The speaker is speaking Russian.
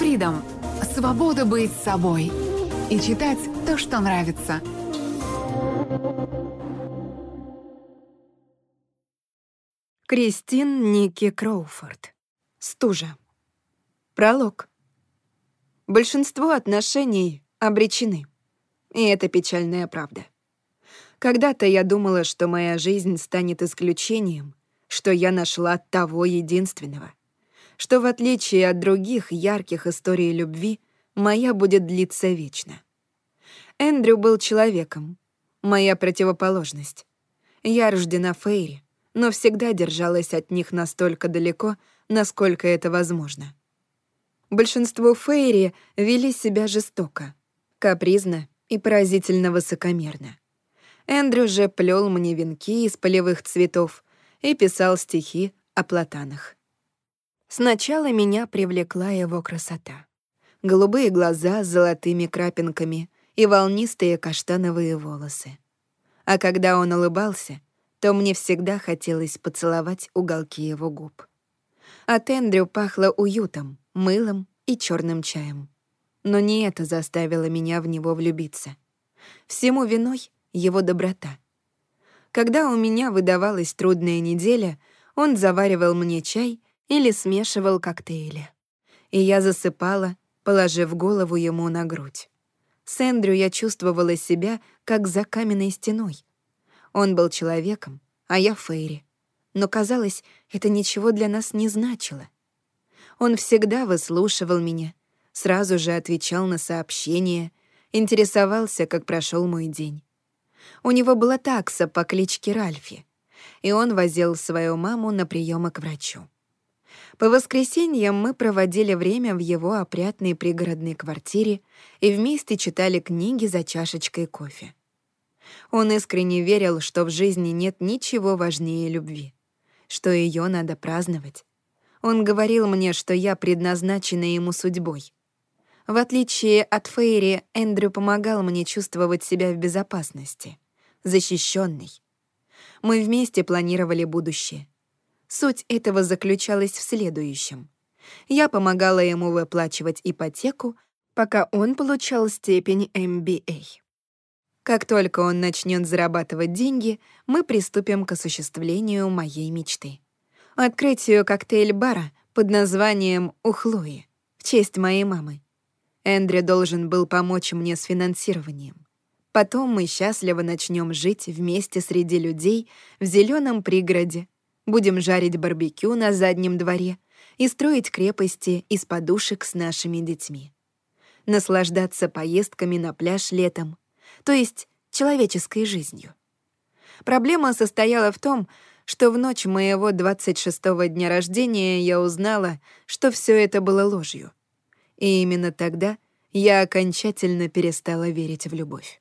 Freedom — свобода быть собой и читать то, что нравится. Кристин Ники Кроуфорд. Стужа. Пролог. Большинство отношений обречены. И это печальная правда. Когда-то я думала, что моя жизнь станет исключением, что я нашла того единственного, что в отличие от других ярких историй любви, моя будет длиться вечно. Эндрю был человеком, моя противоположность. Я рождена Фейри, но всегда держалась от них настолько далеко, насколько это возможно. Большинство Фейри вели себя жестоко, капризно и поразительно высокомерно. Эндрю же плел мне венки из полевых цветов и писал стихи о платанах. Сначала меня привлекла его красота. Голубые глаза с золотыми крапинками и волнистые каштановые волосы. А когда он улыбался, то мне всегда хотелось поцеловать уголки его губ. От Эндрю пахло уютом, мылом и черным чаем. Но не это заставило меня в него влюбиться. Всему виной его доброта. Когда у меня выдавалась трудная неделя, он заваривал мне чай или смешивал коктейли. И я засыпала, положив голову ему на грудь. С Эндрю я чувствовала себя, как за каменной стеной. Он был человеком, а я Фейри. Но, казалось, это ничего для нас не значило. Он всегда выслушивал меня, сразу же отвечал на сообщения, интересовался, как прошел мой день. У него была такса по кличке Ральфи, и он возил свою маму на приемы к врачу. По воскресеньям мы проводили время в его опрятной пригородной квартире и вместе читали книги за чашечкой кофе. Он искренне верил, что в жизни нет ничего важнее любви, что ее надо праздновать. Он говорил мне, что я предназначена ему судьбой. В отличие от Фейри, Эндрю помогал мне чувствовать себя в безопасности, защищенной. Мы вместе планировали будущее. Суть этого заключалась в следующем. Я помогала ему выплачивать ипотеку, пока он получал степень MBA. Как только он начнет зарабатывать деньги, мы приступим к осуществлению моей мечты. Открытию коктейль-бара под названием «У Хлои» в честь моей мамы. Эндрю должен был помочь мне с финансированием. Потом мы счастливо начнем жить вместе среди людей в зеленом пригороде, будем жарить барбекю на заднем дворе и строить крепости из подушек с нашими детьми. Наслаждаться поездками на пляж летом, то есть человеческой жизнью. Проблема состояла в том, что в ночь моего 26-го дня рождения я узнала, что все это было ложью — и именно тогда я окончательно перестала верить в любовь.